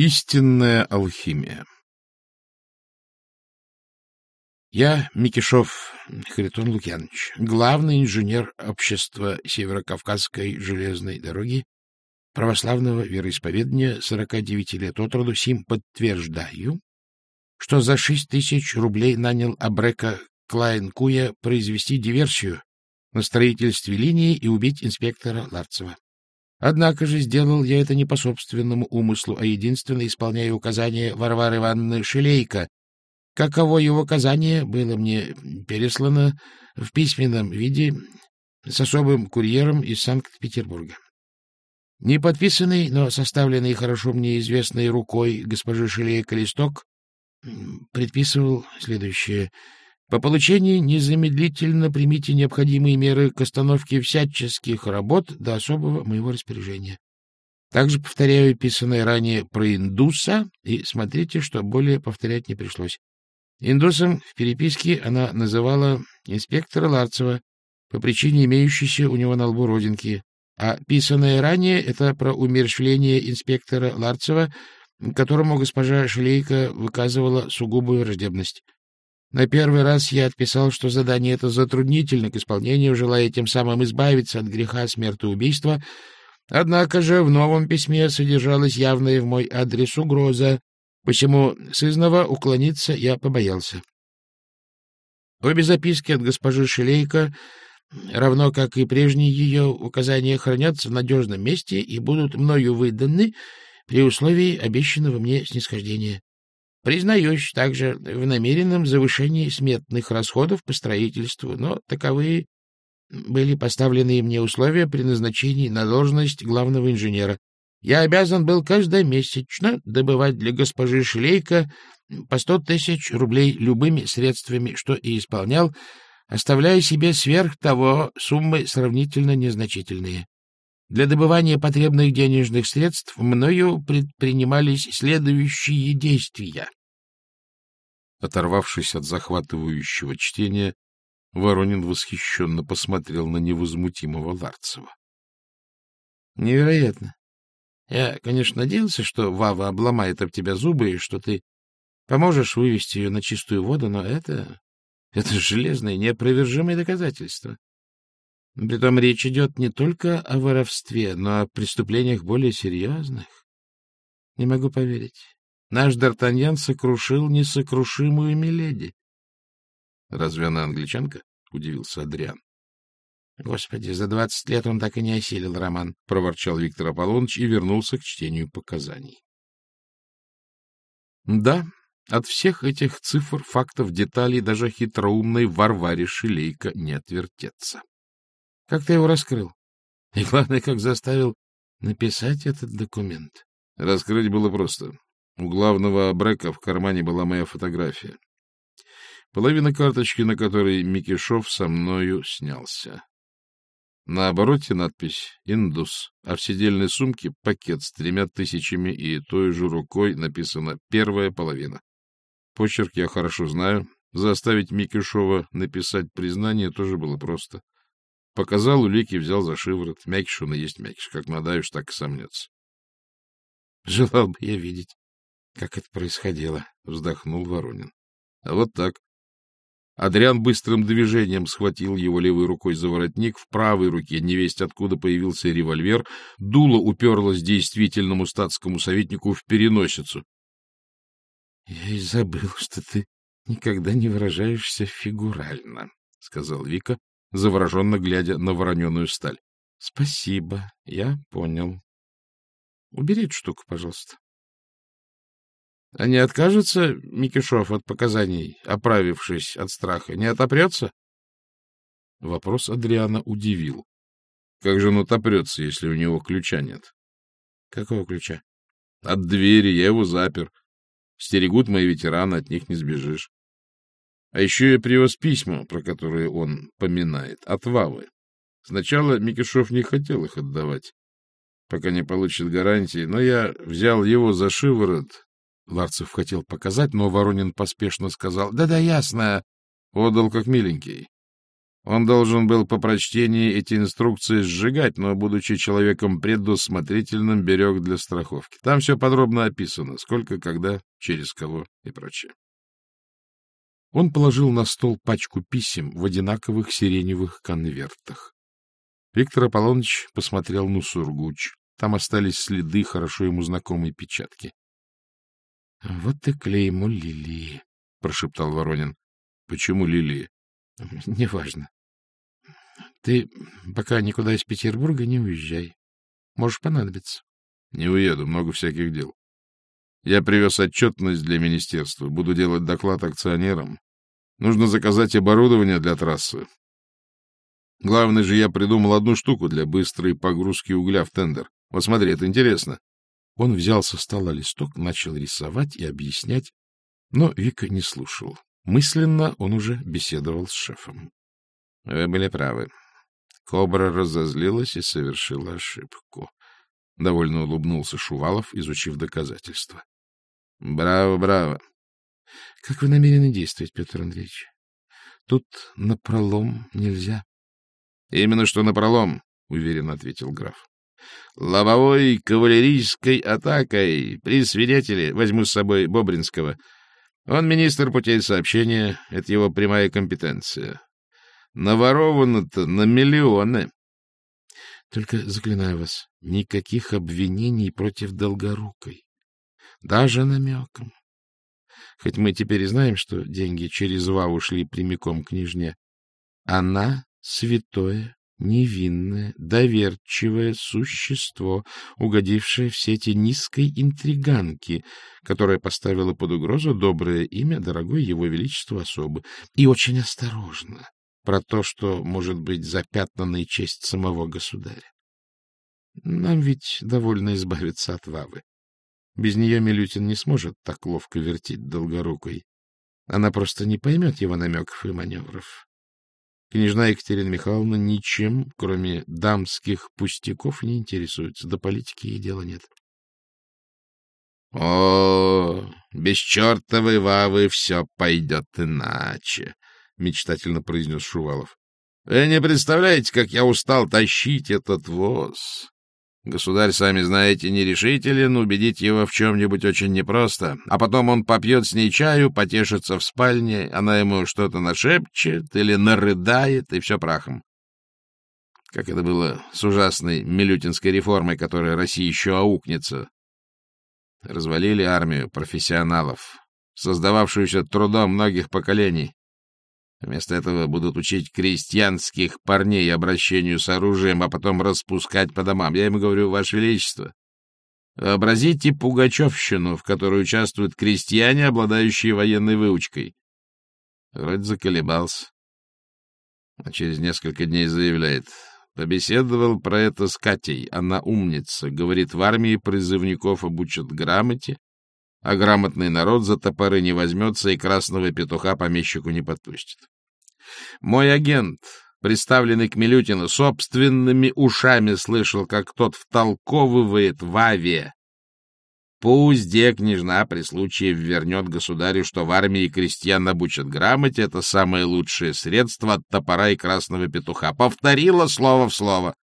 Истинная алхимия Я Микишов Харитон Лукьянович, главный инженер общества Северокавказской железной дороги, православного вероисповедания, 49 лет от роду, сим подтверждаю, что за шесть тысяч рублей нанял Абрека Клайн-Куя произвести диверсию на строительстве линии и убить инспектора Ларцева. Однако же сделал я это не по собственному умыслу, а единственно исполняя указания Варвары Ивановны Шелейко. Каково его указание было мне переслано в письменном виде с особым курьером из Санкт-Петербурга. Не подписанный, но составленный хорошо мне известной рукой госпожи Шелейко листок предписывал следующее — по получении незамедлительно примите необходимые меры к остановке всяческих работ до особого моего распоряжения. Также повторяю писанное ранее про индуса, и смотрите, что более повторять не пришлось. Индусом в переписке она называла инспектора Ларцева по причине имеющейся у него на лбу родинки, а писанное ранее — это про умерщвление инспектора Ларцева, которому госпожа Шлейка выказывала сугубую враждебность. На первый раз я отписал, что задание это затруднительно к исполнению, желая тем самым избавиться от греха смертоубийства, однако же в новом письме содержалась явная в мой адрес угроза, посему сызнова уклониться я побоялся. Обе записки от госпожи Шелейко, равно как и прежние ее указания, хранятся в надежном месте и будут мною выданы при условии обещанного мне снисхождения. Признаюсь также в намеренном завышении сметных расходов по строительству, но таковые были поставлены мне условия при назначении на должность главного инженера. Я обязан был каждомесячно добывать для госпожи Шлейка по сто тысяч рублей любыми средствами, что и исполнял, оставляя себе сверх того суммы сравнительно незначительные. Для добывания потребных денежных средств мною предпринимались следующие действия. Оторвавшись от захватывающего чтения, Воронин восхищенно посмотрел на невозмутимого Ларцева. — Невероятно. Я, конечно, надеялся, что Вава обломает об тебя зубы, и что ты поможешь вывести ее на чистую воду, но это... это железное, неопровержимое доказательство. Притом речь идет не только о воровстве, но о преступлениях более серьезных. Не могу поверить. Наш Д'Артаньян сокрушил несокрушимую Миледи. — Разве она англичанка? — удивился Адриан. — Господи, за двадцать лет он так и не осилил роман, — проворчал Виктор Аполлоныч и вернулся к чтению показаний. Да, от всех этих цифр, фактов, деталей даже хитроумной Варваре Шилейко не отвертеться. Как ты его раскрыл? И главное, как заставил написать этот документ? Раскрыть было просто. У главного Брека в кармане была моя фотография. Половина карточки, на которой Микишов со мною снялся. На обороте надпись «Индус», а в сидельной сумке пакет с тремя тысячами и той же рукой написано «Первая половина». Почерк я хорошо знаю. Заставить Микишова написать признание тоже было просто. Показал улики, взял за шиворот. Мякиш он и есть мякиш. Как надаешь, так и сомнется. Желал бы я видеть, как это происходило, — вздохнул Воронин. А вот так. Адриан быстрым движением схватил его левой рукой за воротник, в правой руке невесть откуда появился револьвер, дуло уперлось действительному статскому советнику в переносицу. — Я и забыл, что ты никогда не выражаешься фигурально, — сказал Вика, завороженно глядя на вороненую сталь. — Спасибо, я понял. Убери эту штуку, пожалуйста. — А не откажется Микишов от показаний, оправившись от страха? Не отопрется? Вопрос Адриана удивил. Как же он отопрется, если у него ключа нет? — Какого ключа? — От двери, я его запер. Стерегут мои ветераны, от них не сбежишь. А еще я привез письма, про которые он поминает, от Вавы. Сначала Микишов не хотел их отдавать, пока не получит гарантии, но я взял его за шиворот. Ларцев хотел показать, но Воронин поспешно сказал, «Да-да, ясно, отдал как миленький. Он должен был по прочтении эти инструкции сжигать, но, будучи человеком предусмотрительным, берег для страховки. Там все подробно описано, сколько, когда, через кого и прочее. Он положил на стол пачку писем в одинаковых сиреневых конвертах. Виктор Аполлоныч посмотрел на Сургуч. Там остались следы хорошо ему знакомой печатки. — Вот и клеймо лилии, — прошептал Воронин. — Почему лилии? — Неважно. Ты пока никуда из Петербурга не уезжай. Можешь понадобиться. — Не уеду, много всяких дел. Я привез отчетность для министерства, буду делать доклад акционерам. Нужно заказать оборудование для трассы. Главное же, я придумал одну штуку для быстрой погрузки угля в тендер. Вот смотри, это интересно. Он взял со стола листок, начал рисовать и объяснять, но Вика не слушал. Мысленно он уже беседовал с шефом. — Вы были правы. Кобра разозлилась и совершила ошибку. Довольно улыбнулся Шувалов, изучив доказательства. — Браво, браво. — Как вы намерены действовать, Петр Андреевич? Тут напролом нельзя. — Именно что напролом, — уверенно ответил граф. — Лобовой кавалерийской атакой при свидетеле возьму с собой Бобринского. Он министр путей сообщения, это его прямая компетенция. Наворовано-то на миллионы. Только, заклинаю вас, никаких обвинений против Долгорукой. Даже намеком. Хоть мы теперь и знаем, что деньги через ВА ушли прямиком к княжне. Она святое, невинное, доверчивое существо, угодившее в сети низкой интриганки, которая поставила под угрозу доброе имя дорогой его величеству особы, и очень осторожно про то, что может быть запятнанной честь самого государя. Нам ведь довольно избавиться от Вавы. Без нее Милютин не сможет так ловко вертеть долгорукой. Она просто не поймет его намеков и маневров. Княжна Екатерина Михайловна ничем, кроме дамских пустяков, не интересуется. До политики ей дела нет. — О, без чертовой Вавы все пойдет иначе, — мечтательно произнес Шувалов. — Вы не представляете, как я устал тащить этот воз. Государь, сами знаете, нерешителен, убедить его в чем-нибудь очень непросто. А потом он попьет с ней чаю, потешится в спальне, она ему что-то нашепчет или нарыдает, и все прахом. Как это было с ужасной милютинской реформой, которая России еще аукнется. Развалили армию профессионалов, создававшуюся трудом многих поколений. Вместо этого будут учить крестьянских парней обращению с оружием, а потом распускать по домам. Я им говорю, Ваше Величество, вообразите пугачевщину, в которой участвуют крестьяне, обладающие военной выучкой. Вроде заколебался. А через несколько дней заявляет, побеседовал про это с Катей, она умница, говорит, в армии призывников обучат грамоте, а грамотный народ за топоры не возьмется и красного петуха помещику не подпустит. Мой агент, представленный к Милютину, собственными ушами слышал, как тот втолковывает в Аве. По узде княжна при случае вернет государю, что в армии крестьян обучат грамоте, это самое лучшее средство от топора и красного петуха. Повторила слово в слово.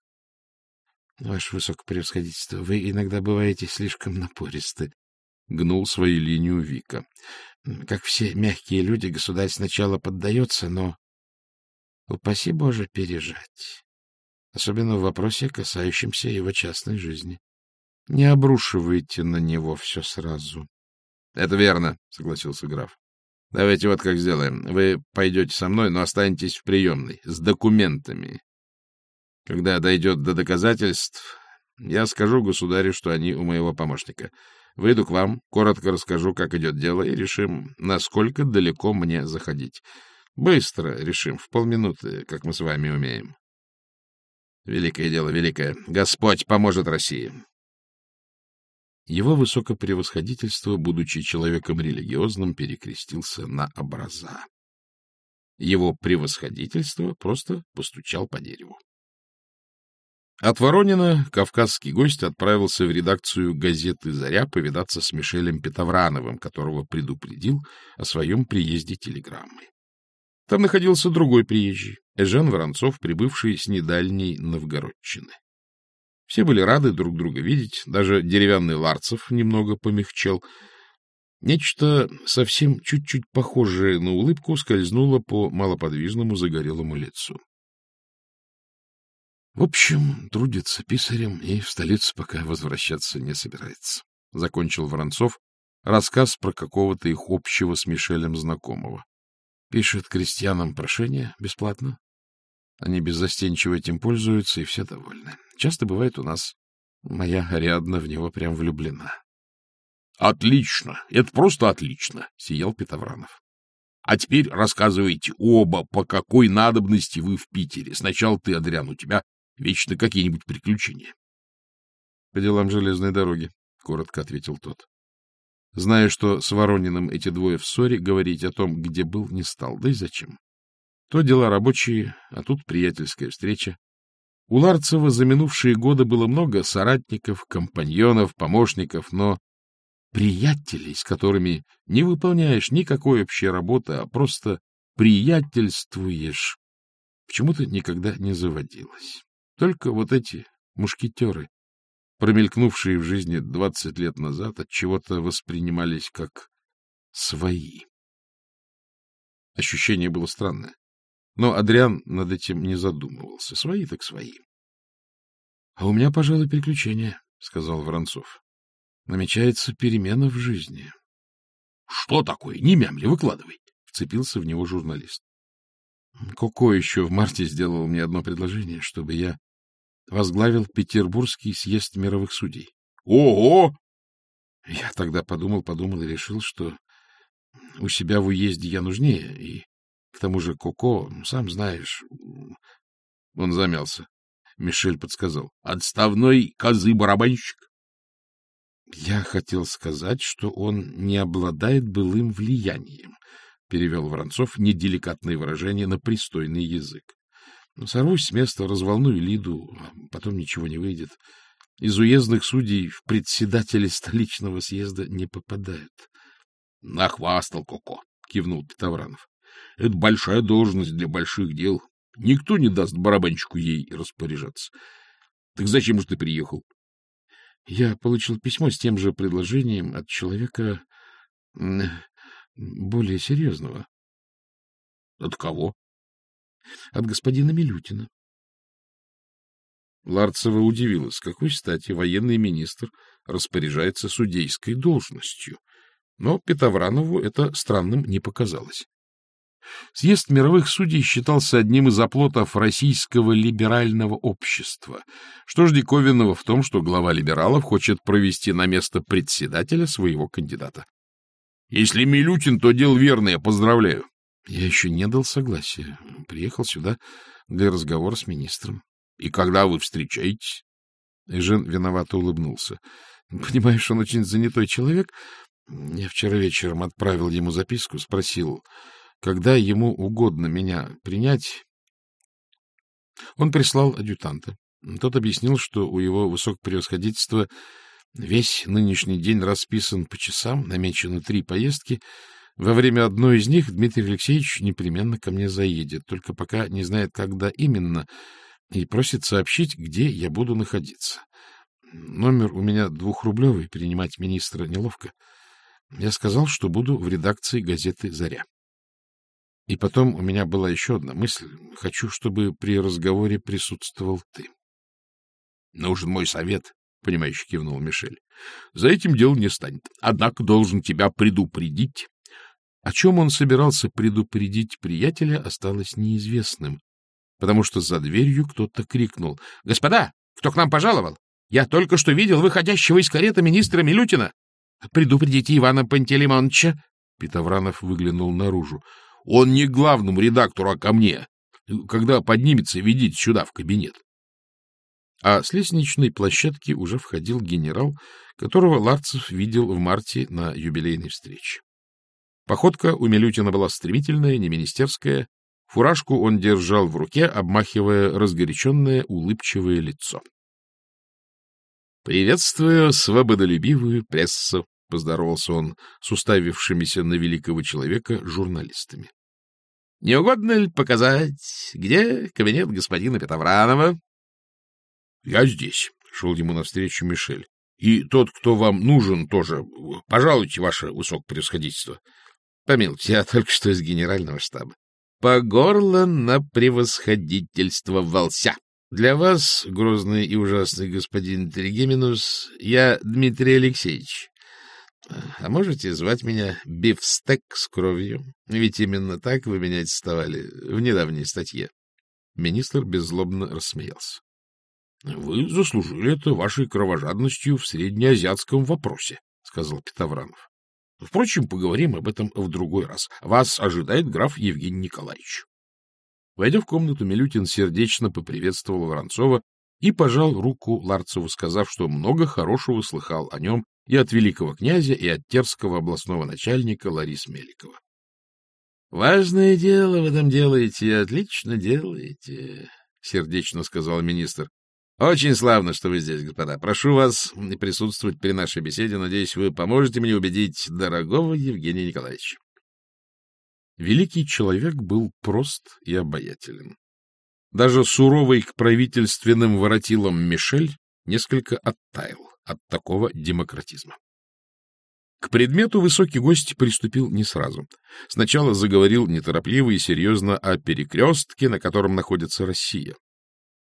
— Ваше высокопревосходительство, вы иногда бываете слишком напористы, — гнул свою линию Вика. — Как все мягкие люди, государь сначала поддается, но, упаси Боже, пережать. Особенно в вопросе, касающемся его частной жизни. Не обрушивайте на него все сразу. — Это верно, — согласился граф. — Давайте вот как сделаем. Вы пойдете со мной, но останетесь в приемной, с документами. Когда дойдет до доказательств, я скажу государю, что они у моего помощника. Выйду к вам, коротко расскажу, как идет дело, и решим, насколько далеко мне заходить. Быстро решим, в полминуты, как мы с вами умеем. Великое дело, великое. Господь поможет России. Его высокопревосходительство, будучи человеком религиозным, перекрестился на образа. Его превосходительство просто постучал по дереву. От Воронина кавказский гость отправился в редакцию газеты «Заря» повидаться с Мишелем Петоврановым, которого предупредил о своем приезде телеграммой. Там находился другой приезжий, Эжен Воронцов, прибывший с недальней Новгородчины. Все были рады друг друга видеть, даже деревянный Ларцев немного помягчел. Нечто совсем чуть-чуть похожее на улыбку скользнуло по малоподвижному загорелому лицу. В общем, трудится писарем и в столицу пока возвращаться не собирается. Закончил Воронцов рассказ про какого-то их общего с Мишелем знакомого. Пишет крестьянам прошение бесплатно. Они беззастенчиво этим пользуются, и все довольны. Часто бывает у нас. Моя Ариадна в него прям влюблена. — Отлично! Это просто отлично! — сиял Петовранов. — А теперь рассказывайте оба, по какой надобности вы в Питере. Сначала ты, Адриан, у тебя Вечно какие-нибудь приключения. — По делам железной дороги, — коротко ответил тот. Зная, что с Ворониным эти двое в ссоре, говорить о том, где был, не стал. Да и зачем? То дела рабочие, а тут приятельская встреча. У Ларцева за минувшие годы было много соратников, компаньонов, помощников, но приятелей, с которыми не выполняешь никакой общей работы, а просто приятельствуешь, почему-то никогда не заводилось. Только вот эти мушкетеры, промелькнувшие в жизни двадцать лет назад, от чего-то воспринимались как свои. Ощущение было странное. Но Адриан над этим не задумывался. Свои так свои. — А у меня, пожалуй, приключение, — сказал Воронцов. — Намечается перемена в жизни. — Что такое? Не мямли, выкладывай! — вцепился в него журналист. Коко еще в марте сделал мне одно предложение, чтобы я возглавил Петербургский съезд мировых судей. Ого! Я тогда подумал, подумал и решил, что у себя в уезде я нужнее, и к тому же Коко, сам знаешь... Он замялся. Мишель подсказал. Отставной козы-барабанщик. Я хотел сказать, что он не обладает былым влиянием, перевел Воронцов неделикатное выражение на пристойный язык. Сорвусь с места, разволную Лиду, а потом ничего не выйдет. Из уездных судей в председатели столичного съезда не попадают. — Нахвастал Коко, — кивнул Петовранов. — Это большая должность для больших дел. Никто не даст барабанщику ей распоряжаться. Так зачем же ты приехал? Я получил письмо с тем же предложением от человека более серьезного. — От кого? От господина Милютина. Ларцева удивилась, какой стати военный министр распоряжается судейской должностью. Но Петовранову это странным не показалось. Съезд мировых судей считался одним из оплотов российского либерального общества. Что ж диковинного в том, что глава либералов хочет провести на место председателя своего кандидата? — Если Милютин, то дело верное, поздравляю. Я еще не дал согласия. Приехал сюда для разговора с министром. — И когда вы встречаетесь? Эжен виновато улыбнулся. — Понимаешь, он очень занятой человек. Я вчера вечером отправил ему записку, спросил, когда ему угодно меня принять. Он прислал адъютанта. Тот объяснил, что у его высокопревосходительства весь нынешний день расписан по часам, намечены три поездки — во время одной из них Дмитрий Алексеевич непременно ко мне заедет, только пока не знает, когда именно, и просит сообщить, где я буду находиться. Номер у меня двухрублевый, принимать министра неловко. Я сказал, что буду в редакции газеты «Заря». И потом у меня была еще одна мысль. Хочу, чтобы при разговоре присутствовал ты. — Нужен мой совет, — понимающе кивнул Мишель. — За этим дело не станет. Однако должен тебя предупредить, о чем он собирался предупредить приятеля, осталось неизвестным, потому что за дверью кто-то крикнул. — Господа, кто к нам пожаловал? Я только что видел выходящего из кареты министра Милютина. — Предупредите Ивана Пантелеймоновича. Петовранов выглянул наружу. — Он не главному редактору, а ко мне. Когда поднимется, ведите сюда, в кабинет. А с лестничной площадки уже входил генерал, которого Ларцев видел в марте на юбилейной встрече. Походка у Милютина была стремительная, не министерская. Фуражку он держал в руке, обмахивая разгоряченное, улыбчивое лицо. — Приветствую свободолюбивую прессу, — поздоровался он с уставившимися на великого человека журналистами. Не угодно ли показать, где кабинет господина Петовранова? — Я здесь, — шел ему навстречу Мишель. — И тот, кто вам нужен, тоже. Пожалуйте, ваше высокопревосходительство. — Помилуйте, я только что из генерального штаба. По горло на превосходительство волся. Для вас, грозный и ужасный господин Тригеминус, я Дмитрий Алексеевич. А можете звать меня Бифстек с кровью? Ведь именно так вы меня цитовали в недавней статье. Министр беззлобно рассмеялся. — Вы заслужили это вашей кровожадностью в среднеазиатском вопросе, — сказал Петовранов. — Впрочем, поговорим об этом в другой раз. Вас ожидает граф Евгений Николаевич. Войдя в комнату, Милютин сердечно поприветствовал Воронцова и пожал руку Ларцеву, сказав, что много хорошего слыхал о нем и от великого князя, и от терского областного начальника Ларис Меликова. — Важное дело в этом делаете, отлично делаете, — сердечно сказал министр. — Очень славно, что вы здесь, господа. Прошу вас присутствовать при нашей беседе. Надеюсь, вы поможете мне убедить дорогого Евгения Николаевича. Великий человек был прост и обаятелен. Даже суровый к правительственным воротилам Мишель несколько оттаял от такого демократизма. К предмету высокий гость приступил не сразу. Сначала заговорил неторопливо и серьезно о перекрестке, на котором находится Россия.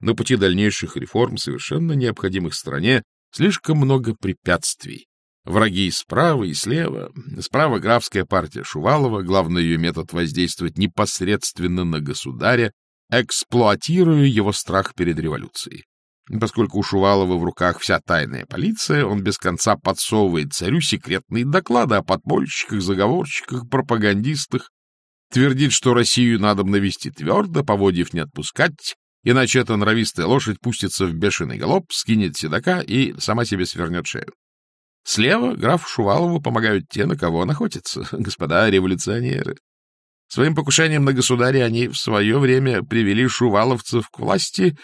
На пути дальнейших реформ, совершенно необходимых стране, слишком много препятствий. Враги справа и слева. Справа графская партия Шувалова, главный ее метод воздействовать непосредственно на государя, эксплуатируя его страх перед революцией. Поскольку у Шувалова в руках вся тайная полиция, он без конца подсовывает царю секретные доклады о подпольщиках, заговорщиках, пропагандистах, твердит, что Россию надо навести твердо, поводив не отпускать, иначе эта норовистая лошадь пустится в бешеный галоп, скинет седока и сама себе свернет шею. Слева граф Шувалову помогают те, на кого он охотится, господа революционеры. Своим покушением на государя они в свое время привели шуваловцев к власти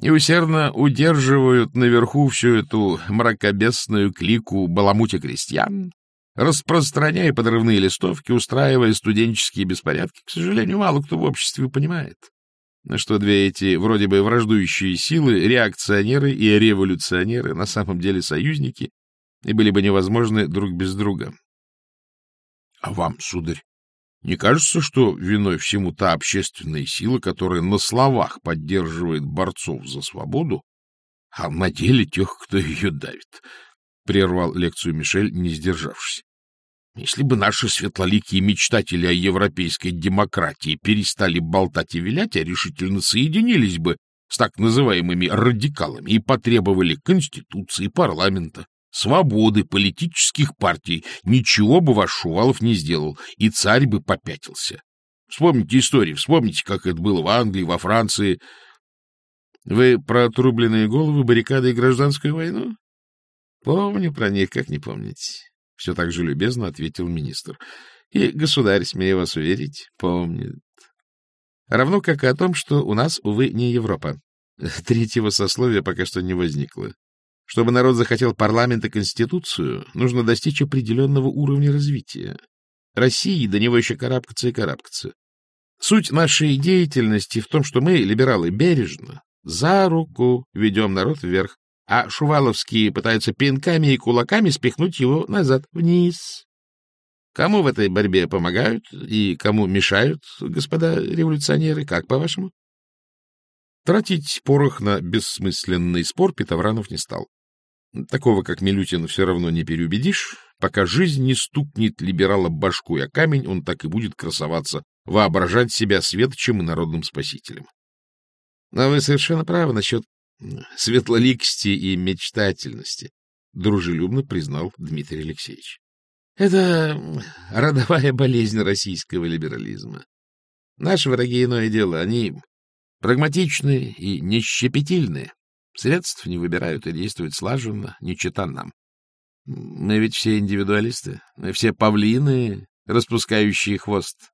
и усердно удерживают наверху всю эту мракобесную клику баламути крестьян, распространяя подрывные листовки, устраивая студенческие беспорядки. К сожалению, мало кто в обществе понимает, что две эти вроде бы враждующие силы, реакционеры и революционеры, на самом деле союзники, и были бы невозможны друг без друга. — А вам, сударь, не кажется, что виной всему та общественная сила, которая на словах поддерживает борцов за свободу, а на деле тех, кто ее давит? — прервал лекцию Мишель, не сдержавшись. Если бы наши светлоликие мечтатели о европейской демократии перестали болтать и вилять, а решительно соединились бы с так называемыми радикалами и потребовали конституции, парламента, свободы, политических партий, ничего бы ваш Шувалов не сделал, и царь бы попятился. Вспомните истории, вспомните, как это было в Англии, во Франции. Вы про отрубленные головы, баррикады и гражданскую войну? Помню про них, как не помнить. Все так же любезно ответил министр. И государь, смею вас уверить, помнит. Равно как и о том, что у нас, увы, не Европа. Третьего сословия пока что не возникло. Чтобы народ захотел парламент и конституцию, нужно достичь определенного уровня развития. России до него еще карабкаться и карабкаться. Суть нашей деятельности в том, что мы, либералы, бережно, за руку ведем народ вверх, а шуваловские пытаются пинками и кулаками спихнуть его назад, вниз. Кому в этой борьбе помогают и кому мешают, господа революционеры, как по-вашему? Тратить порох на бессмысленный спор Петовранов не стал. Такого, как Милютин, все равно не переубедишь. Пока жизнь не стукнет либерала башку о камень, он так и будет красоваться, воображать себя светочем и народным спасителем. Но вы совершенно правы насчет светлоликости и мечтательности, — дружелюбно признал Дмитрий Алексеевич. Это родовая болезнь российского либерализма. Наши враги иное дело, они прагматичные и нещепетильные. Средств не выбирают и действуют слаженно, не чита нам. Мы ведь все индивидуалисты, мы все павлины, распускающие хвост.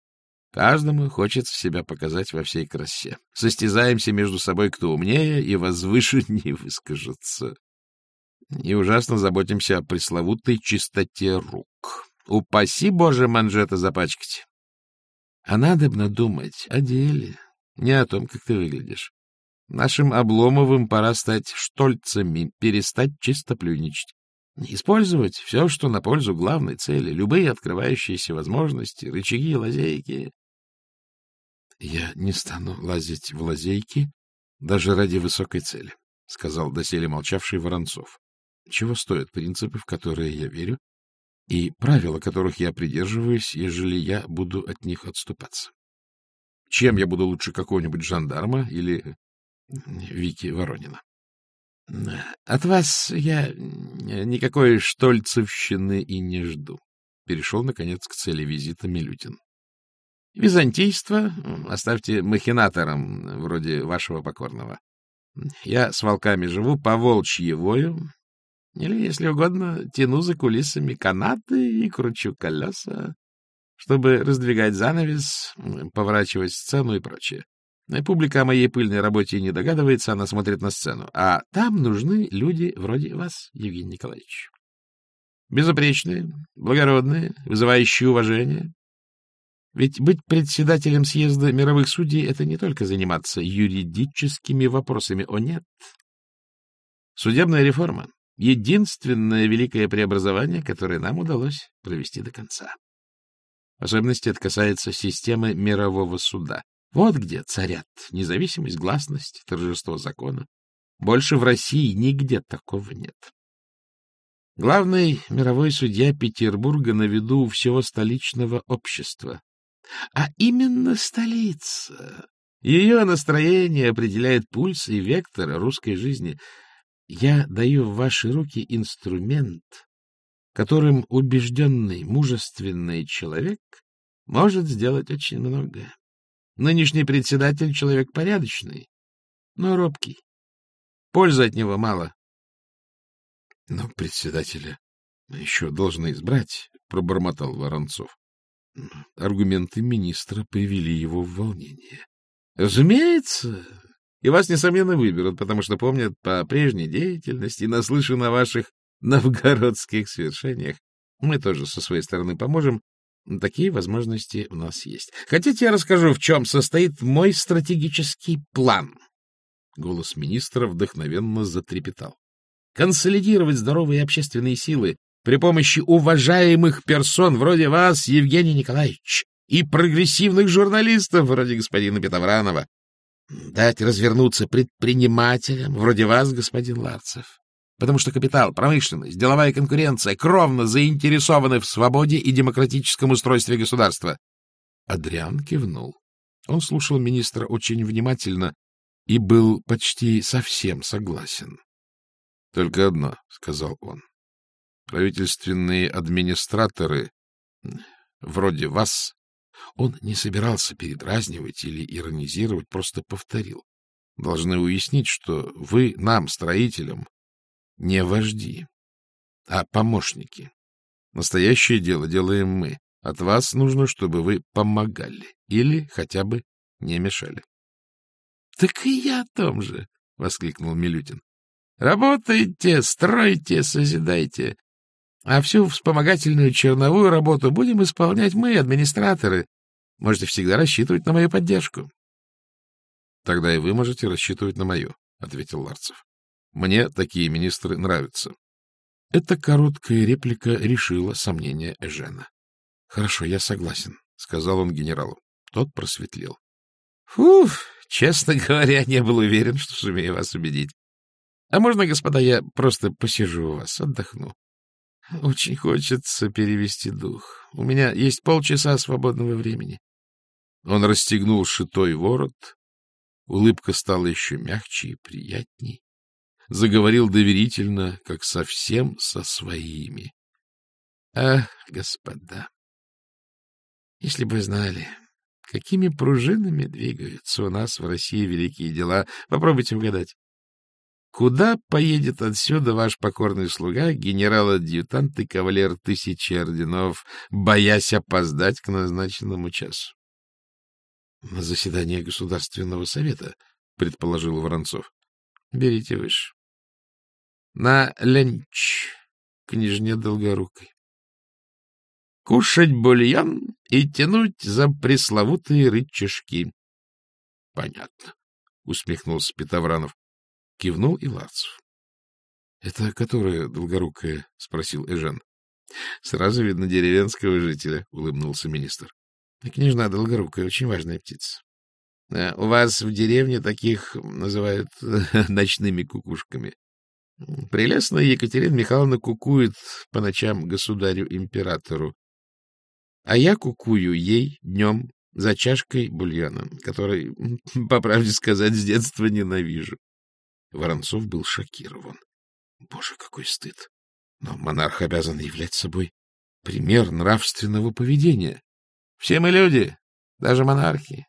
Каждому хочется себя показать во всей красе. Состязаемся между собой, кто умнее и возвышеннее выскажется. И ужасно заботимся о пресловутой чистоте рук. Упаси Боже манжета запачкать. А надо бы думать о деле, не о том, как ты выглядишь. Нашим Обломовым пора стать штольцами, перестать чистоплюничать. Использовать все, что на пользу главной цели, любые открывающиеся возможности, рычаги, лазейки. Я не стану лазить в лазейки даже ради высокой цели, — сказал доселе молчавший Воронцов. Чего стоят принципы, в которые я верю, и правила, которых я придерживаюсь, ежели я буду от них отступаться? Чем я буду лучше какого-нибудь жандарма или Вики Воронина? — От вас я никакой штольцевщины и не жду. Перешел, наконец, к цели визита Милютин. Византийство оставьте махинаторам, вроде вашего покорного. Я с волками живу, по волчьи вою, или, если угодно, тяну за кулисами канаты и кручу колеса, чтобы раздвигать занавес, поворачивать сцену и прочее. Публика о моей пыльной работе не догадывается, она смотрит на сцену. А там нужны люди вроде вас, Евгений Николаевич. Безупречные, благородные, вызывающие уважение. Ведь быть председателем съезда мировых судей — это не только заниматься юридическими вопросами. О, нет. Судебная реформа — единственное великое преобразование, которое нам удалось провести до конца. В особенности это касается системы мирового суда. Вот где царят независимость, гласность, торжество закона. Больше в России нигде такого нет. Главный мировой судья Петербурга на виду у всего столичного общества. А именно столица. Ее настроение определяет пульс и вектор русской жизни. Я даю в ваши руки инструмент, которым убежденный, мужественный человек может сделать очень многое. Нынешний председатель — человек порядочный, но робкий. Пользы от него мало. — Но председателя еще должны избрать, — пробормотал Воронцов. Аргументы министра привели его в волнение. — Разумеется, и вас, несомненно, выберут, потому что помнят по прежней деятельности, наслышан о ваших новгородских свершениях. Мы тоже со своей стороны поможем, Такие возможности у нас есть. Хотите, я расскажу, в чем состоит мой стратегический план? Голос министра вдохновенно затрепетал. Консолидировать здоровые общественные силы при помощи уважаемых персон вроде вас, Евгений Николаевич, и прогрессивных журналистов вроде господина Петовранова. Дать развернуться предпринимателям вроде вас, господин Ларцев потому что капитал, промышленность, деловая конкуренция кровно заинтересованы в свободе и демократическом устройстве государства. Адриан кивнул. Он слушал министра очень внимательно и был почти совсем согласен. — Только одно, — сказал он. — Правительственные администраторы, вроде вас, он не собирался передразнивать или иронизировать, просто повторил. Должны уяснить, что вы нам, строителям, не вожди, а помощники. Настоящее дело делаем мы. От вас нужно, чтобы вы помогали или хотя бы не мешали. — Так и я о том же, — воскликнул Милютин. — Работайте, стройте, созидайте. А всю вспомогательную черновую работу будем исполнять мы, администраторы. Можете всегда рассчитывать на мою поддержку. — Тогда и вы можете рассчитывать на мою, — ответил Ларцев. Мне такие министры нравятся. Эта короткая реплика решила сомнения Эжена. — Хорошо, я согласен, — сказал он генералу. Тот просветлел. — Фух, честно говоря, не был уверен, что сумею вас убедить. А можно, господа, я просто посижу у вас, отдохну? Очень хочется перевести дух. У меня есть полчаса свободного времени. Он расстегнул шитой ворот. Улыбка стала еще мягче и приятней заговорил доверительно, как совсем со своими. — Ах, господа, если бы знали, какими пружинами двигаются у нас в России великие дела, попробуйте угадать. Куда поедет отсюда ваш покорный слуга, генерал-адъютант и кавалер тысячи орденов, боясь опоздать к назначенному часу? — На заседание Государственного совета, — предположил Воронцов. Берите выше. На ленч княжне Долгорукой. кушать бульон и тянуть за пресловутые рычажки. — Понятно, — усмехнулся Петовранов. Кивнул и Ларцев. — Это которая долгорукая? — спросил Эжен. — Сразу видно деревенского жителя, — улыбнулся министр. — Княжна долгорукая, очень важная птица. Э, у вас в деревне таких называют ночными кукушками. Прелестная Екатерина Михайловна кукует по ночам государю-императору. А я кукую ей днем за чашкой бульона, который, по правде сказать, с детства ненавижу. Воронцов был шокирован. Боже, какой стыд! Но монарх обязан являть собой пример нравственного поведения. Все мы люди, даже монархи.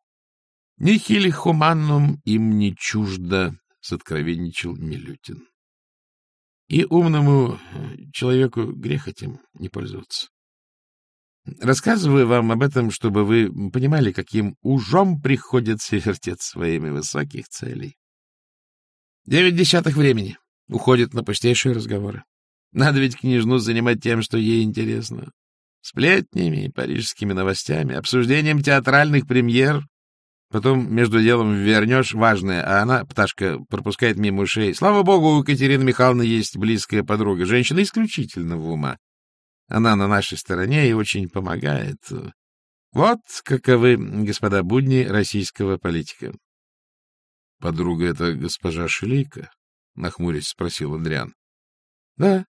Нихили хуманнум им не чуждо, — соткровенничал Милютин. И умному человеку грех этим не пользоваться. Рассказываю вам об этом, чтобы вы понимали, каким ужом приходится вертеться во имя высоких целей. Девять десятых времени уходит на пустейшие разговоры. Надо ведь княжну занимать тем, что ей интересно. Сплетнями, парижскими новостями, обсуждением театральных премьер. Потом между делом вернешь важное, а она, пташка, пропускает мимо ушей. Слава богу, у Екатерины Михайловны есть близкая подруга, женщина исключительного ума. Она на нашей стороне и очень помогает. Вот каковы, господа, будни российского политика. — Подруга — это госпожа Шелейка? — нахмурясь спросил Андриан. — Да.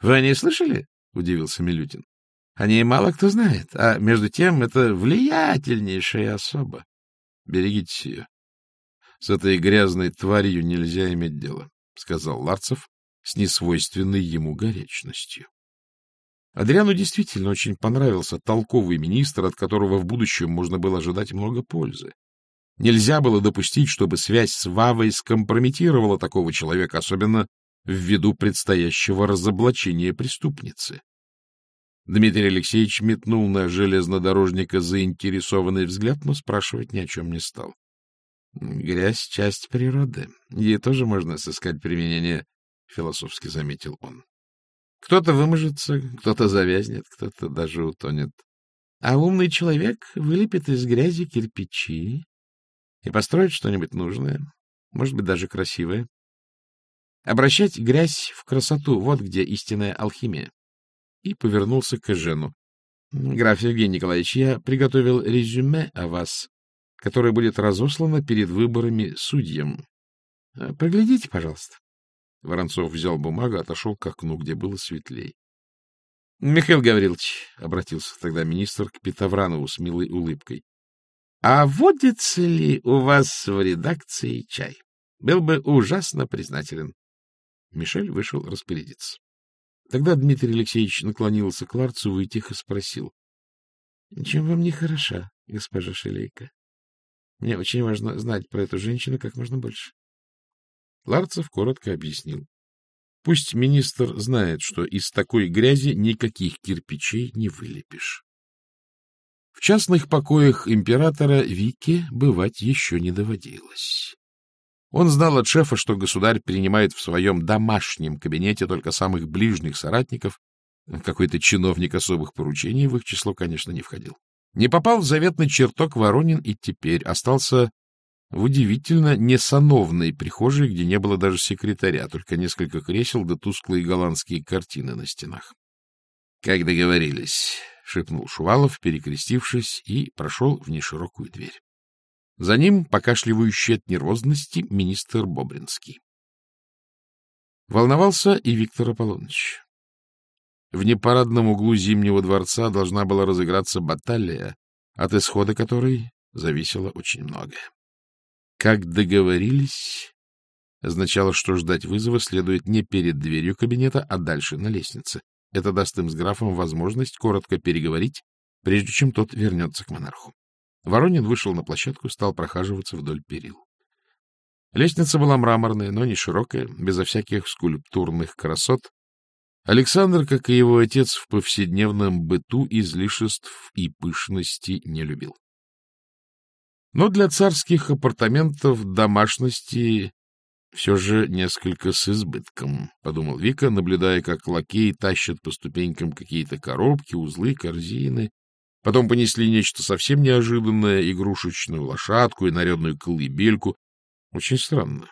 Вы о ней слышали? — удивился Милютин. — О ней мало кто знает, а между тем это влиятельнейшая особа. Берегитесь ее. С этой грязной тварью нельзя иметь дело, — сказал Ларцев с несвойственной ему горячностью. Адриану действительно очень понравился толковый министр, от которого в будущем можно было ожидать много пользы. Нельзя было допустить, чтобы связь с Вавой скомпрометировала такого человека, особенно ввиду предстоящего разоблачения преступницы. Дмитрий Алексеевич метнул на железнодорожника заинтересованный взгляд, но спрашивать ни о чем не стал. «Грязь — часть природы. Ей тоже можно сыскать применение», — философски заметил он. Кто-то выможется, кто-то завязнет, кто-то даже утонет. А умный человек вылепит из грязи кирпичи и построит что-нибудь нужное, может быть, даже красивое. Обращать грязь в красоту — вот где истинная алхимия. И повернулся к Эжену. — Граф Евгений Николаевич, я приготовил резюме о вас, которое будет разослано перед выборами судьям. Проглядите, пожалуйста. Воронцов взял бумагу, отошел к окну, где было светлей. — Михаил Гаврилович, — обратился тогда министр к Петовранову с милой улыбкой, — а водится ли у вас в редакции чай? Был бы ужасно признателен. Мишель вышел распорядиться. Тогда Дмитрий Алексеевич наклонился к Ларцеву и тихо спросил. — Чем вам не хороша, госпожа Шелейка? Мне очень важно знать про эту женщину как можно больше. Ларцев коротко объяснил. Пусть министр знает, что из такой грязи никаких кирпичей не вылепишь. В частных покоях императора Вике бывать еще не доводилось. Он знал от шефа, что государь принимает в своем домашнем кабинете только самых ближних соратников. Какой-то чиновник особых поручений в их число, конечно, не входил. Не попал в заветный чертог Воронин и теперь остался в удивительно несановной прихожей, где не было даже секретаря, только несколько кресел да тусклые голландские картины на стенах. — Как договорились, — шепнул Шувалов, перекрестившись, и прошел в неширокую дверь. За ним, покашливающий от нервозности, министр Бобринский. Волновался и Виктор Аполлоныч. В непарадном углу Зимнего дворца должна была разыграться баталия, от исхода которой зависело очень многое. Как договорились, означало, что ждать вызова следует не перед дверью кабинета, а дальше, на лестнице. Это даст им с графом возможность коротко переговорить, прежде чем тот вернется к монарху. Воронин вышел на площадку, стал прохаживаться вдоль перил. Лестница была мраморная, но не широкая, безо всяких скульптурных красот. Александр, как и его отец, в повседневном быту излишеств и пышности не любил. Но для царских апартаментов домашности Все же несколько с избытком, — подумал Вика, наблюдая, как лакеи тащат по ступенькам какие-то коробки, узлы, корзины. Потом понесли нечто совсем неожиданное — игрушечную лошадку и нарядную колыбельку. Очень странно.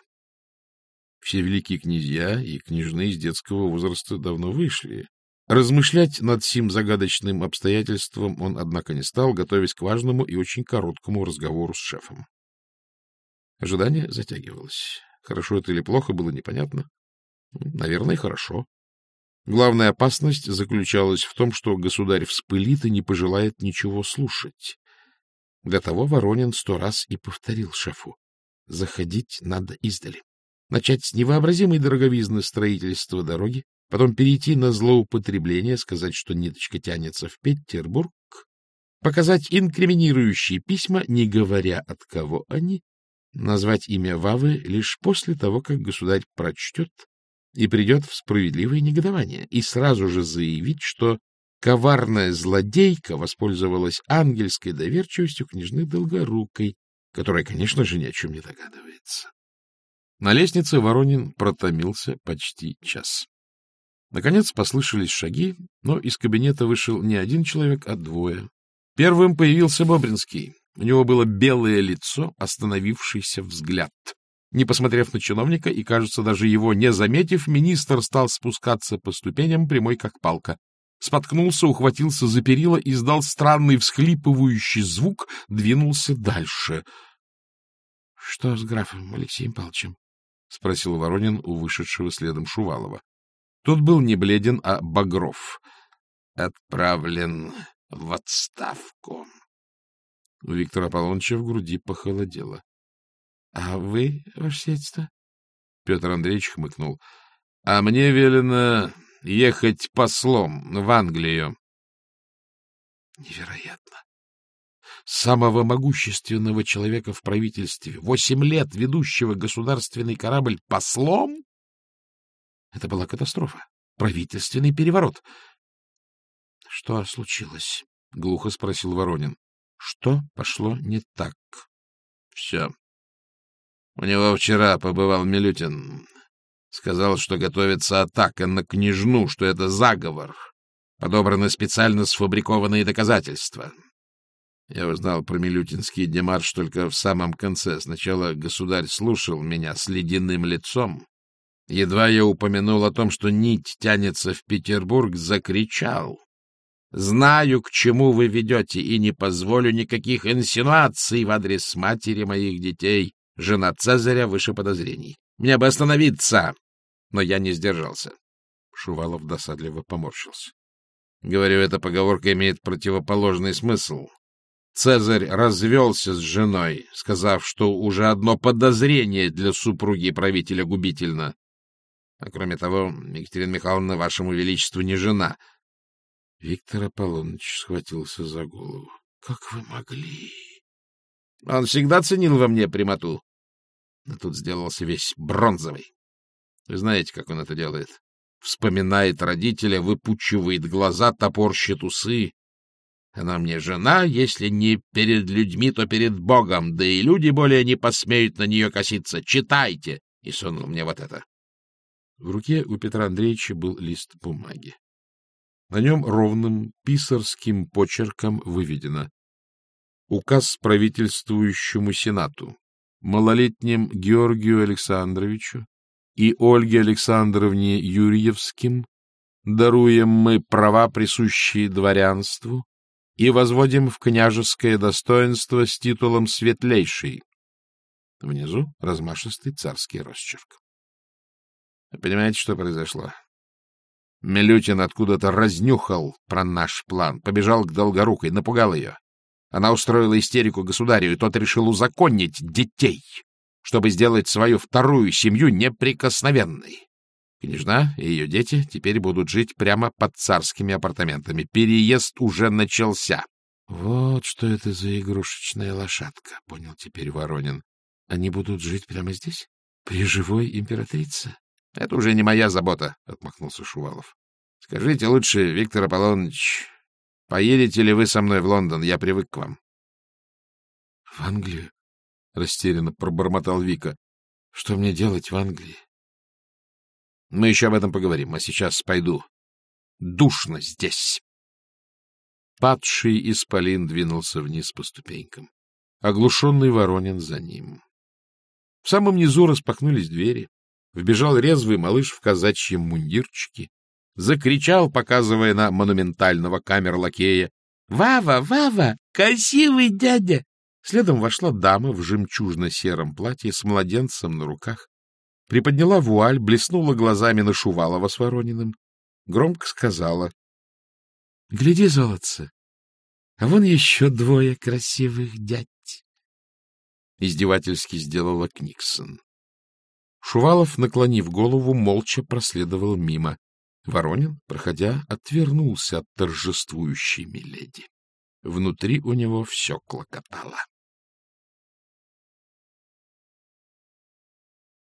Все великие князья и княжны из детского возраста давно вышли. Размышлять над сим загадочным обстоятельством он, однако, не стал, готовясь к важному и очень короткому разговору с шефом. Ожидание затягивалось. Хорошо это или плохо, было непонятно. Наверное, хорошо. Главная опасность заключалась в том, что государь вспылит и не пожелает ничего слушать. Для того Воронин сто раз и повторил шефу. Заходить надо издали. Начать с невообразимой дороговизны строительства дороги, потом перейти на злоупотребление, сказать, что ниточка тянется в Петербург, показать инкриминирующие письма, не говоря от кого они, назвать имя Вавы лишь после того, как государь прочтет и придет в справедливое негодование, и сразу же заявить, что коварная злодейка воспользовалась ангельской доверчивостью княжны Долгорукой, которая, конечно же, ни о чем не догадывается. На лестнице Воронин протомился почти час. Наконец послышались шаги, но из кабинета вышел не один человек, а двое. Первым появился Бобринский. У него было белое лицо, остановившийся взгляд. Не посмотрев на чиновника и, кажется, даже его не заметив, министр стал спускаться по ступеням, прямой как палка. Споткнулся, ухватился за перила, издал странный всхлипывающий звук, двинулся дальше. — Что с графом Алексеем Павловичем? — спросил Воронин у вышедшего следом Шувалова. Тот был не бледен, а багров. — Отправлен в отставку. У Виктора Аполлоныча в груди похолодело. — А вы, ваше сиятельство? Петр Андреевич хмыкнул. — А мне велено ехать послом в Англию. Невероятно. Самого могущественного человека в правительстве, восемь лет ведущего государственный корабль послом? Это была катастрофа, правительственный переворот. — Что случилось? — глухо спросил Воронин. — Что пошло не так? — Все. У него вчера побывал Милютин. Сказал, что готовится атака на княжну, что это заговор. Подобраны специально сфабрикованные доказательства. Я узнал про Милютинский демарш только в самом конце. Сначала государь слушал меня с ледяным лицом, Едва я упомянул о том, что нить тянется в Петербург, закричал. «Знаю, к чему вы ведете, и не позволю никаких инсинуаций в адрес матери моих детей. Жена Цезаря выше подозрений. Мне бы остановиться!» Но я не сдержался. Шувалов досадливо поморщился. Говорю, эта поговорка имеет противоположный смысл. Цезарь развелся с женой, сказав, что уже одно подозрение для супруги правителя губительно. А кроме того, Екатерина Михайловна вашему величеству не жена. Виктор Аполлоныч схватился за голову. — Как вы могли? Он всегда ценил во мне прямоту. А тут сделался весь бронзовый. Вы знаете, как он это делает? Вспоминает родителя, выпучивает глаза, топорщит усы. Она мне жена, если не перед людьми, то перед Богом, да и люди более не посмеют на нее коситься. Читайте! И сунул мне вот это. В руке у Петра Андреевича был лист бумаги. На нем ровным писарским почерком выведено указ правительствующему Сенату, малолетним Георгию Александровичу и Ольге Александровне Юрьевским даруем мы права, присущие дворянству, и возводим в княжеское достоинство с титулом светлейший. Внизу размашистый царский росчерк. Понимаете, что произошло? Милютин откуда-то разнюхал про наш план, побежал к Долгорукой, напугал ее. Она устроила истерику государю, и тот решил узаконить детей, чтобы сделать свою вторую семью неприкосновенной. Княжна и ее дети теперь будут жить прямо под царскими апартаментами. Переезд уже начался. — Вот что это за игрушечная лошадка, — понял теперь Воронин. — Они будут жить прямо здесь? При живой императрице? — Это уже не моя забота, — отмахнулся Шувалов. — Скажите лучше, Виктор Аполлоныч, поедете ли вы со мной в Лондон? Я привык к вам. — В Англию? — растерянно пробормотал Вика. — Что мне делать в Англии? Мы еще об этом поговорим, а сейчас пойду. Душно здесь. Падший исполин двинулся вниз по ступенькам. Оглушенный Воронин за ним. В самом низу распахнулись двери. Вбежал резвый малыш в казачьем мундирчике. Закричал, показывая на монументального камер-лакея. — Вава, Вава, красивый дядя! Следом вошла дама в жемчужно-сером платье с младенцем на руках. Приподняла вуаль, блеснула глазами на Шувалова с Ворониным. Громко сказала. — Гляди, золотце, а вон еще двое красивых дядь. Издевательски сделала Книксон. Шувалов, наклонив голову, молча проследовал мимо. Воронин, проходя, отвернулся от торжествующей Миледи. Внутри у него все клокотало.